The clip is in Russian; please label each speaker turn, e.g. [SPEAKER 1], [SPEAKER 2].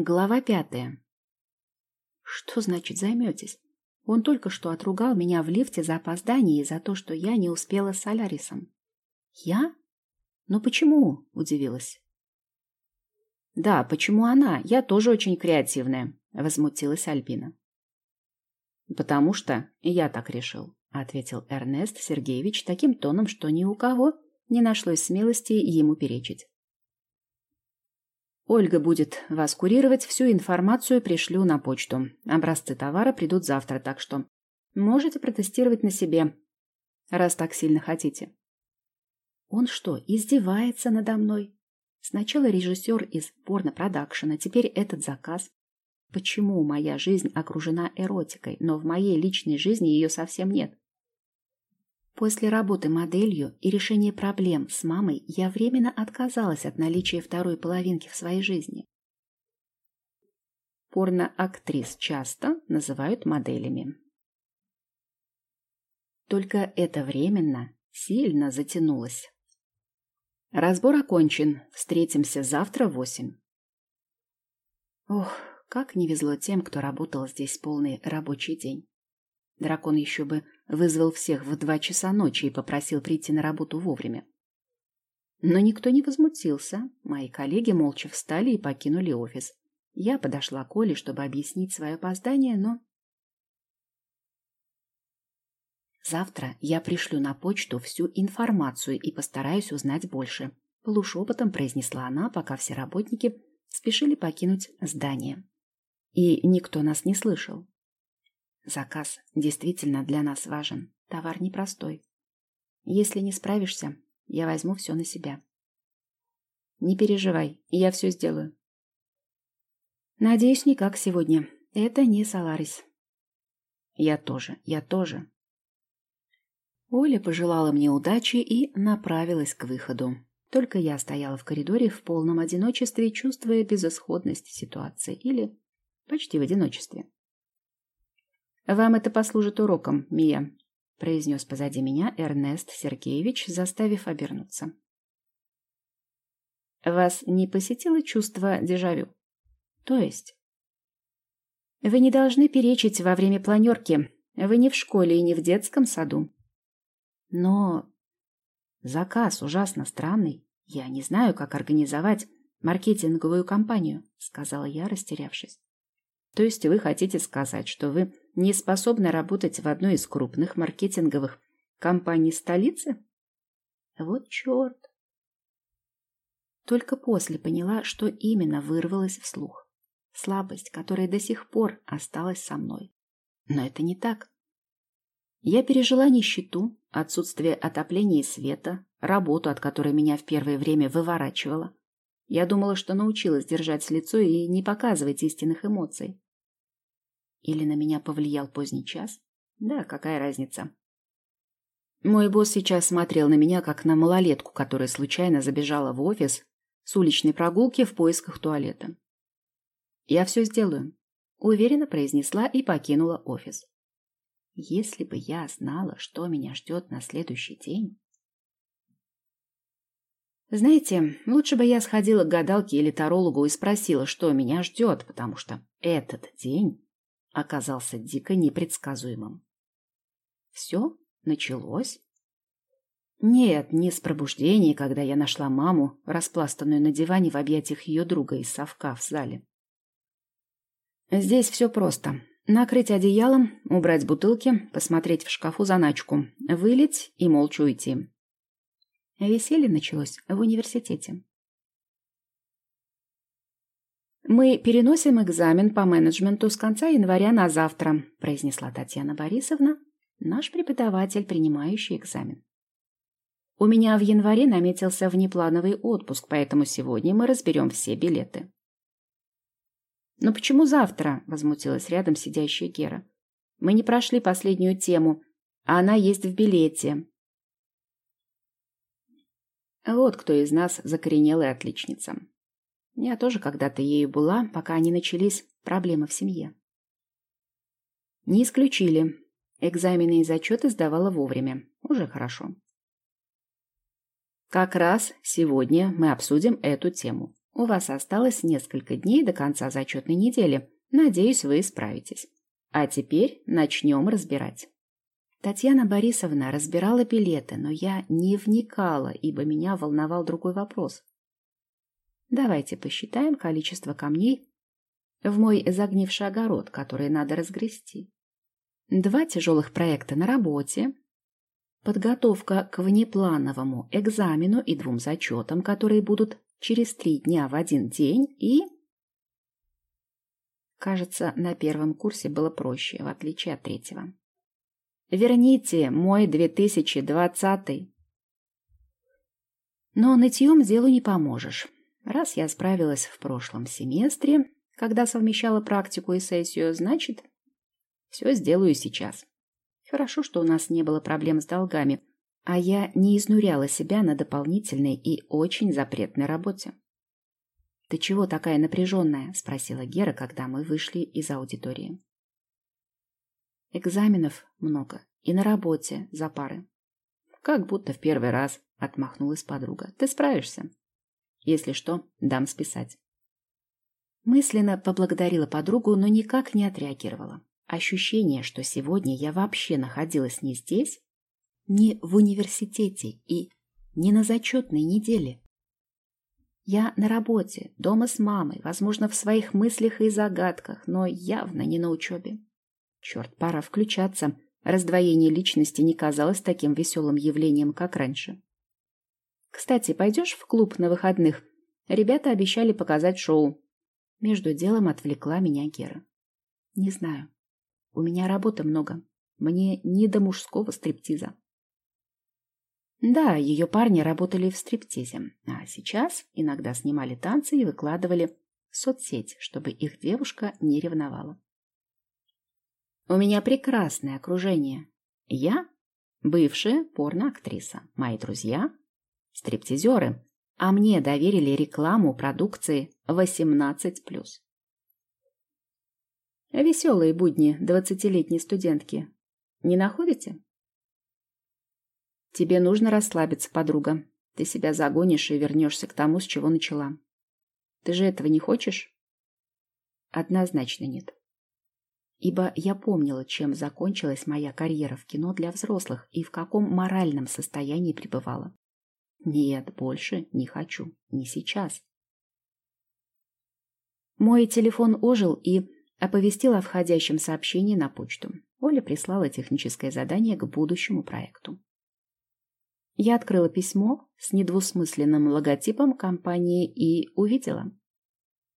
[SPEAKER 1] Глава пятая. Что значит займетесь? Он только что отругал меня в лифте за опоздание и за то, что я не успела с Солярисом. Я? Но почему? Удивилась. Да, почему она? Я тоже очень креативная, возмутилась Альбина. Потому что я так решил, ответил Эрнест Сергеевич таким тоном, что ни у кого не нашлось смелости ему перечить. Ольга будет вас курировать, всю информацию пришлю на почту. Образцы товара придут завтра, так что можете протестировать на себе, раз так сильно хотите. Он что, издевается надо мной? Сначала режиссер из порно-продакшена, теперь этот заказ. Почему моя жизнь окружена эротикой, но в моей личной жизни ее совсем нет? После работы моделью и решения проблем с мамой я временно отказалась от наличия второй половинки в своей жизни. Порно-актрис часто называют моделями. Только это временно сильно затянулось. Разбор окончен. Встретимся завтра в восемь. Ох, как не везло тем, кто работал здесь полный рабочий день. Дракон еще бы вызвал всех в два часа ночи и попросил прийти на работу вовремя. Но никто не возмутился. Мои коллеги молча встали и покинули офис. Я подошла к Оле, чтобы объяснить свое опоздание, но... Завтра я пришлю на почту всю информацию и постараюсь узнать больше. Полушепотом произнесла она, пока все работники спешили покинуть здание. И никто нас не слышал. Заказ действительно для нас важен. Товар непростой. Если не справишься, я возьму все на себя. Не переживай, я все сделаю. Надеюсь, никак сегодня. Это не Саларис. Я тоже, я тоже. Оля пожелала мне удачи и направилась к выходу. Только я стояла в коридоре в полном одиночестве, чувствуя безысходность ситуации. Или почти в одиночестве. «Вам это послужит уроком, Мия», — произнес позади меня Эрнест Сергеевич, заставив обернуться. «Вас не посетило чувство дежавю?» «То есть?» «Вы не должны перечить во время планерки. Вы не в школе и не в детском саду». «Но...» «Заказ ужасно странный. Я не знаю, как организовать маркетинговую кампанию», — сказала я, растерявшись. То есть вы хотите сказать, что вы не способны работать в одной из крупных маркетинговых компаний столицы? Вот черт. Только после поняла, что именно вырвалось вслух. Слабость, которая до сих пор осталась со мной. Но это не так. Я пережила нищету, отсутствие отопления и света, работу, от которой меня в первое время выворачивало, я думала, что научилась держать лицо и не показывать истинных эмоций. Или на меня повлиял поздний час? Да, какая разница? Мой босс сейчас смотрел на меня, как на малолетку, которая случайно забежала в офис с уличной прогулки в поисках туалета. «Я все сделаю», — уверенно произнесла и покинула офис. Если бы я знала, что меня ждет на следующий день... Знаете, лучше бы я сходила к гадалке или тарологу и спросила, что меня ждет, потому что этот день оказался дико непредсказуемым. Все началось? Нет, не с пробуждения, когда я нашла маму, распластанную на диване в объятиях ее друга из совка в зале. Здесь все просто. Накрыть одеялом, убрать бутылки, посмотреть в шкафу заначку, вылить и молча уйти. Веселье началось в университете. «Мы переносим экзамен по менеджменту с конца января на завтра», произнесла Татьяна Борисовна, наш преподаватель, принимающий экзамен. «У меня в январе наметился внеплановый отпуск, поэтому сегодня мы разберем все билеты». «Но почему завтра?» – возмутилась рядом сидящая Гера. «Мы не прошли последнюю тему, а она есть в билете. Вот кто из нас закоренелая отличница. Я тоже когда-то ею была, пока не начались проблемы в семье. Не исключили. Экзамены и зачеты сдавала вовремя. Уже хорошо. Как раз сегодня мы обсудим эту тему. У вас осталось несколько дней до конца зачетной недели. Надеюсь, вы справитесь. А теперь начнем разбирать. Татьяна Борисовна разбирала билеты, но я не вникала, ибо меня волновал другой вопрос. Давайте посчитаем количество камней в мой загнивший огород, который надо разгрести. Два тяжелых проекта на работе, подготовка к внеплановому экзамену и двум зачетам, которые будут через три дня в один день, и... Кажется, на первом курсе было проще, в отличие от третьего. Верните мой 2020. Но нытьем делу не поможешь. Раз я справилась в прошлом семестре, когда совмещала практику и сессию, значит, все сделаю сейчас. Хорошо, что у нас не было проблем с долгами, а я не изнуряла себя на дополнительной и очень запретной работе. «Ты чего такая напряженная?» – спросила Гера, когда мы вышли из аудитории. Экзаменов много. И на работе за пары. Как будто в первый раз, отмахнулась подруга. Ты справишься. Если что, дам списать. Мысленно поблагодарила подругу, но никак не отреагировала. Ощущение, что сегодня я вообще находилась не здесь, не в университете и не на зачетной неделе. Я на работе, дома с мамой, возможно, в своих мыслях и загадках, но явно не на учебе. Черт, пора включаться. Раздвоение личности не казалось таким веселым явлением, как раньше. Кстати, пойдешь в клуб на выходных? Ребята обещали показать шоу. Между делом отвлекла меня Гера. Не знаю. У меня работы много. Мне не до мужского стриптиза. Да, ее парни работали в стриптизе, а сейчас иногда снимали танцы и выкладывали в соцсеть, чтобы их девушка не ревновала. У меня прекрасное окружение. Я – бывшая порноактриса. Мои друзья – стриптизеры. А мне доверили рекламу продукции 18+. Веселые будни двадцатилетней студентки. Не находите? Тебе нужно расслабиться, подруга. Ты себя загонишь и вернешься к тому, с чего начала. Ты же этого не хочешь? Однозначно нет ибо я помнила, чем закончилась моя карьера в кино для взрослых и в каком моральном состоянии пребывала. Нет, больше не хочу, не сейчас. Мой телефон ожил и оповестил о входящем сообщении на почту. Оля прислала техническое задание к будущему проекту. Я открыла письмо с недвусмысленным логотипом компании и увидела –